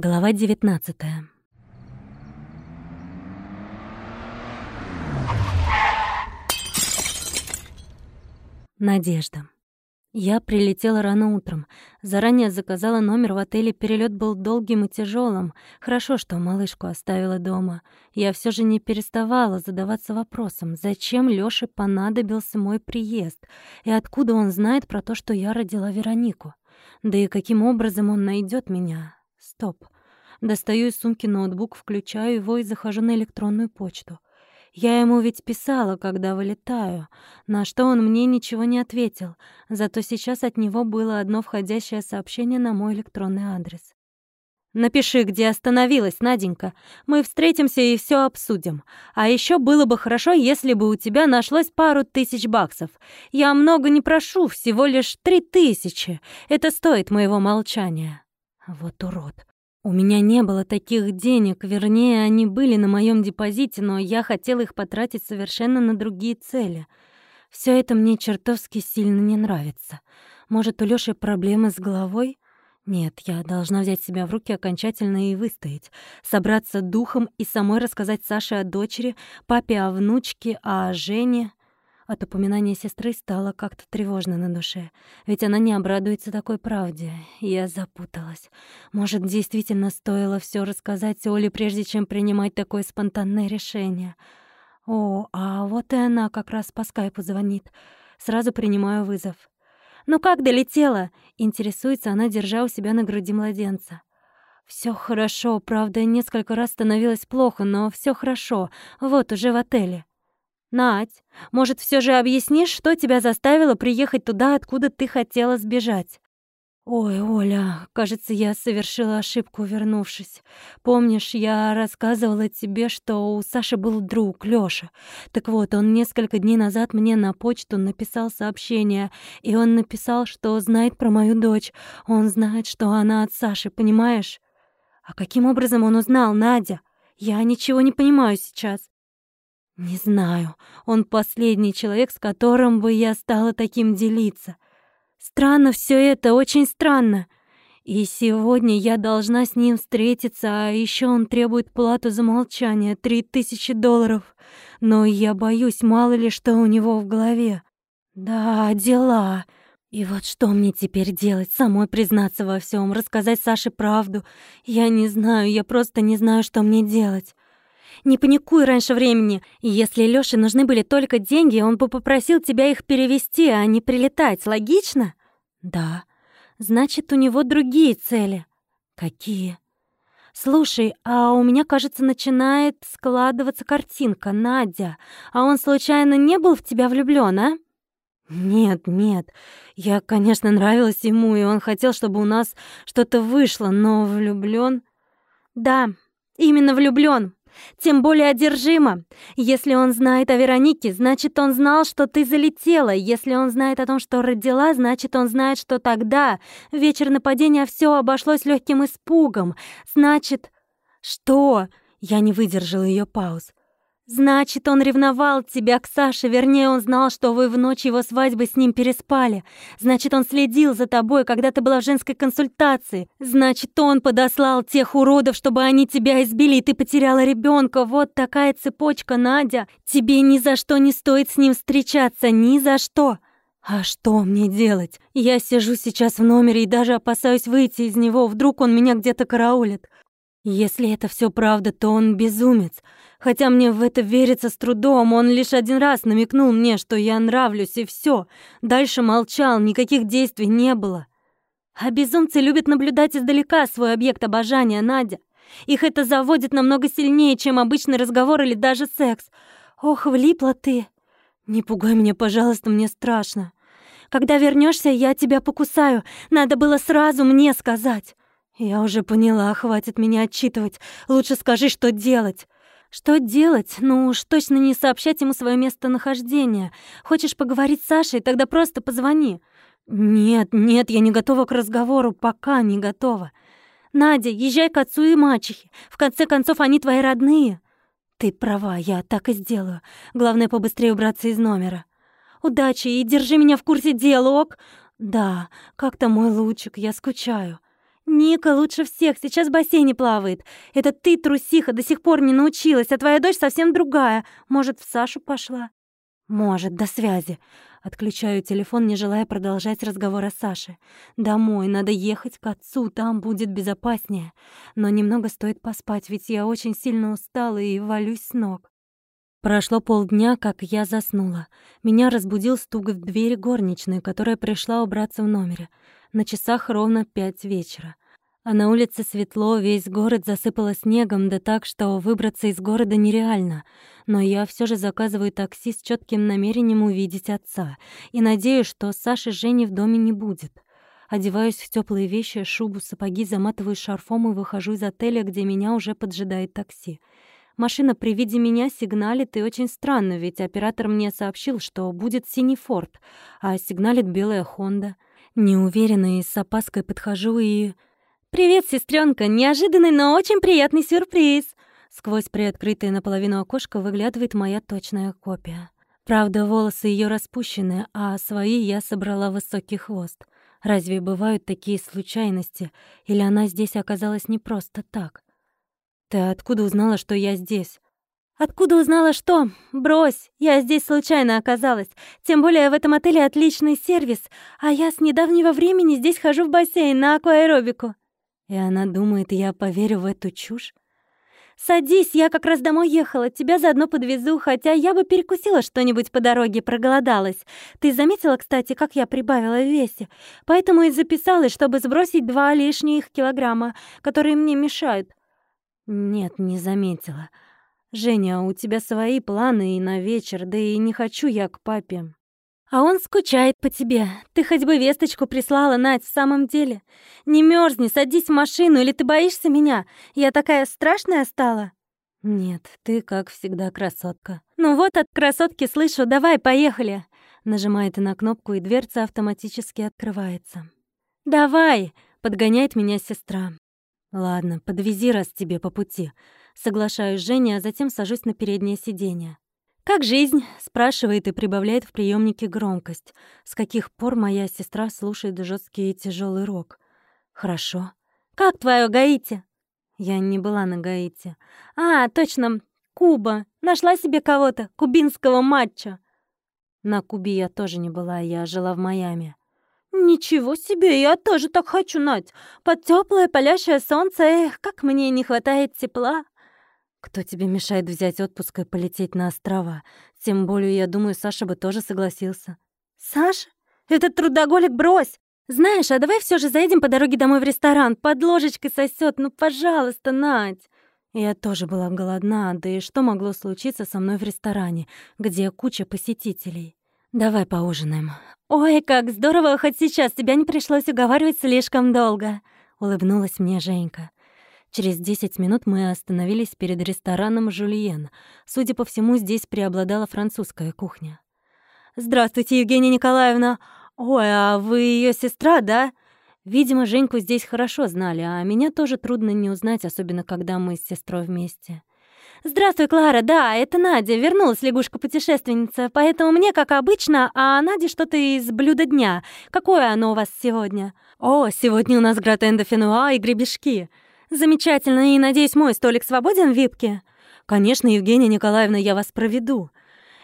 Глава 19 Надежда. Я прилетела рано утром. Заранее заказала номер в отеле. Перелет был долгим и тяжелым. Хорошо, что малышку оставила дома. Я все же не переставала задаваться вопросом, зачем Лёше понадобился мой приезд и откуда он знает про то, что я родила Веронику. Да и каким образом он найдет меня? Стоп. Достаю из сумки ноутбук, включаю его и захожу на электронную почту. Я ему ведь писала, когда вылетаю, на что он мне ничего не ответил, зато сейчас от него было одно входящее сообщение на мой электронный адрес. «Напиши, где остановилась, Наденька. Мы встретимся и все обсудим. А еще было бы хорошо, если бы у тебя нашлось пару тысяч баксов. Я много не прошу, всего лишь три тысячи. Это стоит моего молчания». Вот урод. У меня не было таких денег, вернее, они были на моем депозите, но я хотела их потратить совершенно на другие цели. Все это мне чертовски сильно не нравится. Может, у Лёши проблемы с головой? Нет, я должна взять себя в руки окончательно и выстоять. Собраться духом и самой рассказать Саше о дочери, папе о внучке, о Жене. От упоминания сестры стало как-то тревожно на душе. Ведь она не обрадуется такой правде. Я запуталась. Может, действительно стоило все рассказать Оле, прежде чем принимать такое спонтанное решение. О, а вот и она как раз по скайпу звонит. Сразу принимаю вызов. «Ну как долетела?» — интересуется она, держа у себя на груди младенца. Все хорошо, правда, несколько раз становилось плохо, но все хорошо. Вот уже в отеле. «Надь, может, все же объяснишь, что тебя заставило приехать туда, откуда ты хотела сбежать?» «Ой, Оля, кажется, я совершила ошибку, вернувшись. Помнишь, я рассказывала тебе, что у Саши был друг, Лёша. Так вот, он несколько дней назад мне на почту написал сообщение, и он написал, что знает про мою дочь. Он знает, что она от Саши, понимаешь? А каким образом он узнал, Надя? Я ничего не понимаю сейчас. Не знаю, он последний человек, с которым бы я стала таким делиться. Странно все это, очень странно. И сегодня я должна с ним встретиться, а еще он требует плату за молчание — три тысячи долларов. Но я боюсь, мало ли что у него в голове. Да, дела. И вот что мне теперь делать? Самой признаться во всем, рассказать Саше правду? Я не знаю, я просто не знаю, что мне делать. Не паникуй раньше времени. Если Лёше нужны были только деньги, он бы попросил тебя их перевести, а не прилетать. Логично? Да. Значит, у него другие цели. Какие? Слушай, а у меня, кажется, начинает складываться картинка, Надя. А он случайно не был в тебя влюблён, а? Нет, нет. Я, конечно, нравилась ему, и он хотел, чтобы у нас что-то вышло, но влюблён... Да, именно влюблён. Тем более одержима. Если он знает о Веронике, значит, он знал, что ты залетела. Если он знает о том, что родила, значит, он знает, что тогда, вечер нападения, все обошлось легким испугом. Значит... Что? Я не выдержала ее пауз. «Значит, он ревновал тебя к Саше, вернее, он знал, что вы в ночь его свадьбы с ним переспали. Значит, он следил за тобой, когда ты была в женской консультации. Значит, он подослал тех уродов, чтобы они тебя избили, и ты потеряла ребенка. Вот такая цепочка, Надя. Тебе ни за что не стоит с ним встречаться, ни за что». «А что мне делать? Я сижу сейчас в номере и даже опасаюсь выйти из него, вдруг он меня где-то караулит. Если это все правда, то он безумец. Хотя мне в это верится с трудом, он лишь один раз намекнул мне, что я нравлюсь, и все. Дальше молчал, никаких действий не было. А безумцы любят наблюдать издалека свой объект обожания, Надя. Их это заводит намного сильнее, чем обычный разговор или даже секс. Ох, влипла ты. Не пугай меня, пожалуйста, мне страшно. Когда вернешься, я тебя покусаю. Надо было сразу мне сказать. Я уже поняла, хватит меня отчитывать. Лучше скажи, что делать. Что делать? Ну уж точно не сообщать ему свое местонахождение. Хочешь поговорить с Сашей, тогда просто позвони. Нет, нет, я не готова к разговору, пока не готова. Надя, езжай к отцу и мачехе. В конце концов, они твои родные. Ты права, я так и сделаю. Главное, побыстрее убраться из номера. Удачи и держи меня в курсе дела, ок? Да, как-то мой лучик, я скучаю. Ника лучше всех, сейчас в бассейне плавает. Это ты, трусиха, до сих пор не научилась, а твоя дочь совсем другая. Может, в Сашу пошла? Может, до связи. Отключаю телефон, не желая продолжать разговор о Саше. Домой, надо ехать к отцу, там будет безопаснее. Но немного стоит поспать, ведь я очень сильно устала и валюсь с ног. Прошло полдня, как я заснула. Меня разбудил стук в двери горничной, которая пришла убраться в номере. На часах ровно пять вечера. А на улице светло, весь город засыпало снегом, да так, что выбраться из города нереально. Но я все же заказываю такси с четким намерением увидеть отца. И надеюсь, что Саши Жени в доме не будет. Одеваюсь в теплые вещи, шубу, сапоги, заматываю шарфом и выхожу из отеля, где меня уже поджидает такси. Машина при виде меня сигналит, и очень странно, ведь оператор мне сообщил, что будет синий Форд, а сигналит белая Хонда. Неуверенно и с опаской подхожу и... «Привет, сестренка! Неожиданный, но очень приятный сюрприз!» Сквозь приоткрытое наполовину окошко выглядывает моя точная копия. Правда, волосы ее распущены, а свои я собрала высокий хвост. Разве бывают такие случайности? Или она здесь оказалась не просто так? «Ты откуда узнала, что я здесь?» «Откуда узнала что? Брось, я здесь случайно оказалась. Тем более в этом отеле отличный сервис, а я с недавнего времени здесь хожу в бассейн на акваэробику». И она думает, я поверю в эту чушь? «Садись, я как раз домой ехала, тебя заодно подвезу, хотя я бы перекусила что-нибудь по дороге, проголодалась. Ты заметила, кстати, как я прибавила в весе? Поэтому и записалась, чтобы сбросить два лишних килограмма, которые мне мешают. «Нет, не заметила. Женя, у тебя свои планы и на вечер, да и не хочу я к папе». «А он скучает по тебе. Ты хоть бы весточку прислала, Надь, в самом деле. Не мерзни, садись в машину, или ты боишься меня? Я такая страшная стала?» «Нет, ты, как всегда, красотка». «Ну вот от красотки слышу, давай, поехали!» Нажимает на кнопку, и дверца автоматически открывается. «Давай!» — подгоняет меня сестра. «Ладно, подвези раз тебе по пути». Соглашаюсь Женя, а затем сажусь на переднее сиденье. «Как жизнь?» — спрашивает и прибавляет в приемнике громкость. С каких пор моя сестра слушает жесткий и тяжелый рок? «Хорошо». «Как твое Гаити?» Я не была на Гаити. «А, точно, Куба. Нашла себе кого-то, кубинского матча». На Кубе я тоже не была, я жила в Майами. «Ничего себе, я тоже так хочу, Надь! Под теплое палящее солнце, эх, как мне не хватает тепла!» «Кто тебе мешает взять отпуск и полететь на острова? Тем более, я думаю, Саша бы тоже согласился». «Саша? Этот трудоголик брось! Знаешь, а давай все же заедем по дороге домой в ресторан, под ложечкой сосет, ну, пожалуйста, Надь!» Я тоже была голодна, да и что могло случиться со мной в ресторане, где куча посетителей? «Давай поужинаем». «Ой, как здорово, хоть сейчас тебя не пришлось уговаривать слишком долго», — улыбнулась мне Женька. Через десять минут мы остановились перед рестораном «Жульен». Судя по всему, здесь преобладала французская кухня. «Здравствуйте, Евгения Николаевна! Ой, а вы ее сестра, да?» Видимо, Женьку здесь хорошо знали, а меня тоже трудно не узнать, особенно когда мы с сестрой вместе. «Здравствуй, Клара, да, это Надя, вернулась лягушка-путешественница, поэтому мне как обычно, а Наде что-то из блюда дня. Какое оно у вас сегодня?» «О, сегодня у нас гратен де фенуа и гребешки». «Замечательно, и, надеюсь, мой столик свободен в випке?» «Конечно, Евгения Николаевна, я вас проведу».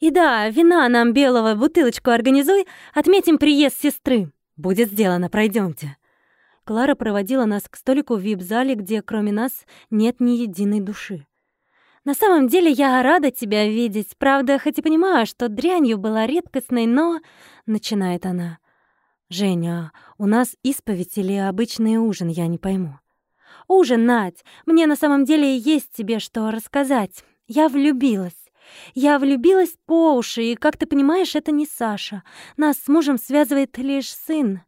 «И да, вина нам белого бутылочку организуй, отметим приезд сестры». «Будет сделано, пройдемте. Клара проводила нас к столику в вип-зале, где кроме нас нет ни единой души. На самом деле я рада тебя видеть. Правда, хоть и понимаю, что дрянью была редкостной, но...» — начинает она. «Женя, у нас исповедь или обычный ужин, я не пойму». «Ужин, Надь. Мне на самом деле есть тебе что рассказать. Я влюбилась. Я влюбилась по уши, и, как ты понимаешь, это не Саша. Нас с мужем связывает лишь сын.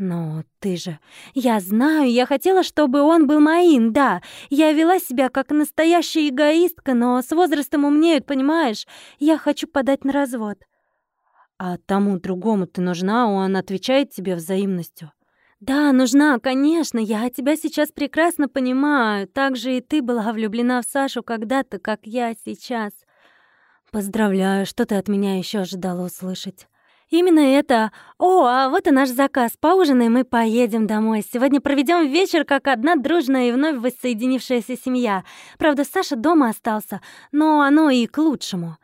«Но ты же...» «Я знаю, я хотела, чтобы он был моим, да. Я вела себя как настоящая эгоистка, но с возрастом умнеют, понимаешь? Я хочу подать на развод». «А тому другому ты нужна, он отвечает тебе взаимностью?» «Да, нужна, конечно, я тебя сейчас прекрасно понимаю. Так же и ты была влюблена в Сашу когда-то, как я сейчас». «Поздравляю, что ты от меня еще ожидала услышать?» Именно это. О, а вот и наш заказ. Поужинаем и поедем домой. Сегодня проведем вечер как одна дружная и вновь воссоединившаяся семья. Правда, Саша дома остался, но оно и к лучшему.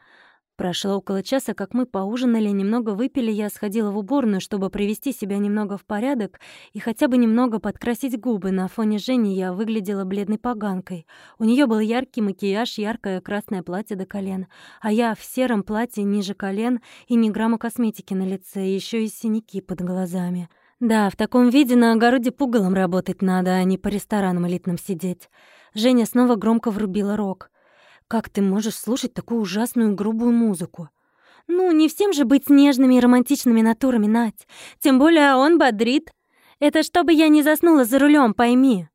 Прошло около часа, как мы поужинали, немного выпили, я сходила в уборную, чтобы привести себя немного в порядок и хотя бы немного подкрасить губы. На фоне Жени я выглядела бледной поганкой. У нее был яркий макияж, яркое красное платье до колен, а я в сером платье ниже колен и ни грамма косметики на лице, еще и синяки под глазами. Да, в таком виде на огороде пугалом работать надо, а не по ресторанам элитным сидеть. Женя снова громко врубила рок. Как ты можешь слушать такую ужасную грубую музыку? Ну, не всем же быть нежными и романтичными натурами, Надь. Тем более он бодрит. Это чтобы я не заснула за рулем, пойми.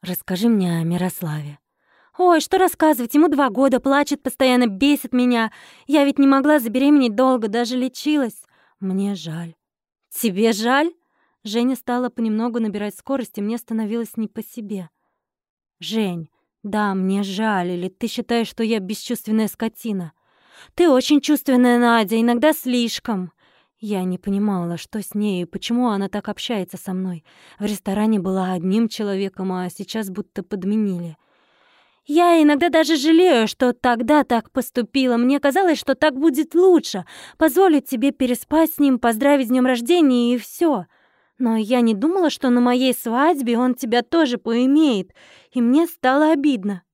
Расскажи мне о Мирославе. Ой, что рассказывать, ему два года, плачет, постоянно бесит меня. Я ведь не могла забеременеть долго, даже лечилась. Мне жаль. Тебе жаль? Женя стала понемногу набирать скорость, и мне становилось не по себе. Жень, «Да, мне жаль, или ты считаешь, что я бесчувственная скотина?» «Ты очень чувственная, Надя, иногда слишком». Я не понимала, что с ней и почему она так общается со мной. В ресторане была одним человеком, а сейчас будто подменили. Я иногда даже жалею, что тогда так поступила. Мне казалось, что так будет лучше. Позволить тебе переспать с ним, поздравить с днем рождения и все. Но я не думала, что на моей свадьбе он тебя тоже поимеет, и мне стало обидно.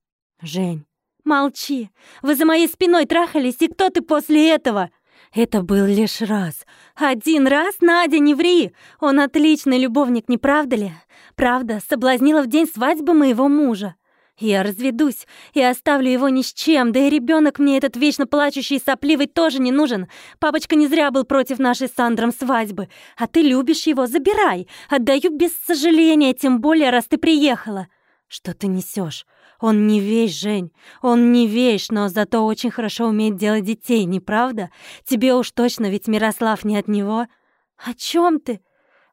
Жень, молчи. Вы за моей спиной трахались, и кто ты после этого? Это был лишь раз. Один раз, Надя, не ври. Он отличный любовник, не правда ли? Правда, соблазнила в день свадьбы моего мужа. Я разведусь и оставлю его ни с чем, да и ребенок мне этот вечно плачущий и сопливый тоже не нужен. Папочка не зря был против нашей с Сандром свадьбы. А ты любишь его, забирай. Отдаю без сожаления, тем более, раз ты приехала. Что ты несешь? Он не вещь, Жень. Он не вещь, но зато очень хорошо умеет делать детей, не правда? Тебе уж точно, ведь Мирослав не от него. О чем ты?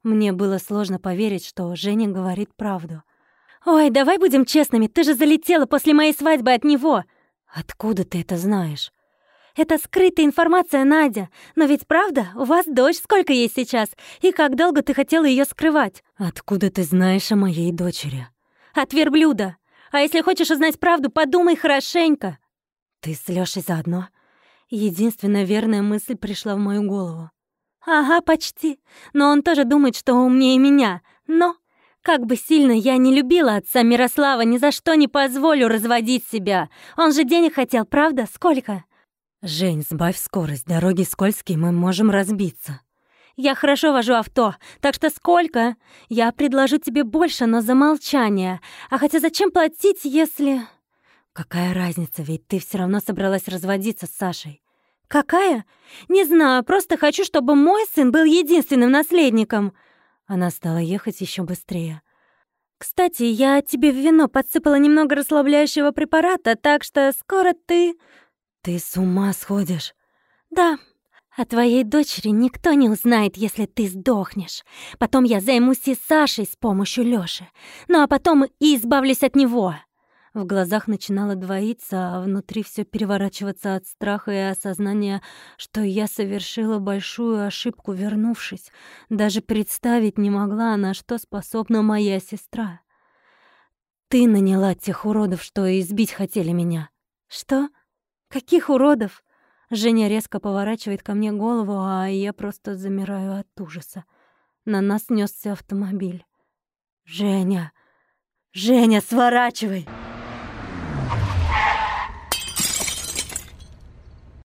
Мне было сложно поверить, что Женя говорит правду. «Ой, давай будем честными, ты же залетела после моей свадьбы от него!» «Откуда ты это знаешь?» «Это скрытая информация, Надя. Но ведь правда, у вас дочь сколько ей сейчас? И как долго ты хотела ее скрывать?» «Откуда ты знаешь о моей дочери?» «От верблюда. А если хочешь узнать правду, подумай хорошенько». «Ты с Лёшей заодно?» Единственная верная мысль пришла в мою голову. «Ага, почти. Но он тоже думает, что умнее меня. Но как бы сильно я не любила отца Мирослава, ни за что не позволю разводить себя. Он же денег хотел, правда? Сколько? Жень, сбавь скорость, дороги скользкие, мы можем разбиться. Я хорошо вожу авто, так что сколько? Я предложу тебе больше, но за молчание. А хотя зачем платить, если... Какая разница, ведь ты все равно собралась разводиться с Сашей. Какая? Не знаю, просто хочу, чтобы мой сын был единственным наследником. Она стала ехать еще быстрее. «Кстати, я тебе в вино подсыпала немного расслабляющего препарата, так что скоро ты...» «Ты с ума сходишь?» «Да. О твоей дочери никто не узнает, если ты сдохнешь. Потом я займусь и Сашей с помощью Лёши. Ну а потом и избавлюсь от него». В глазах начинало двоиться, а внутри все переворачиваться от страха и осознания, что я совершила большую ошибку, вернувшись. Даже представить не могла, на что способна моя сестра. «Ты наняла тех уродов, что избить хотели меня». «Что? Каких уродов?» Женя резко поворачивает ко мне голову, а я просто замираю от ужаса. На нас нёсся автомобиль. «Женя! Женя, сворачивай!»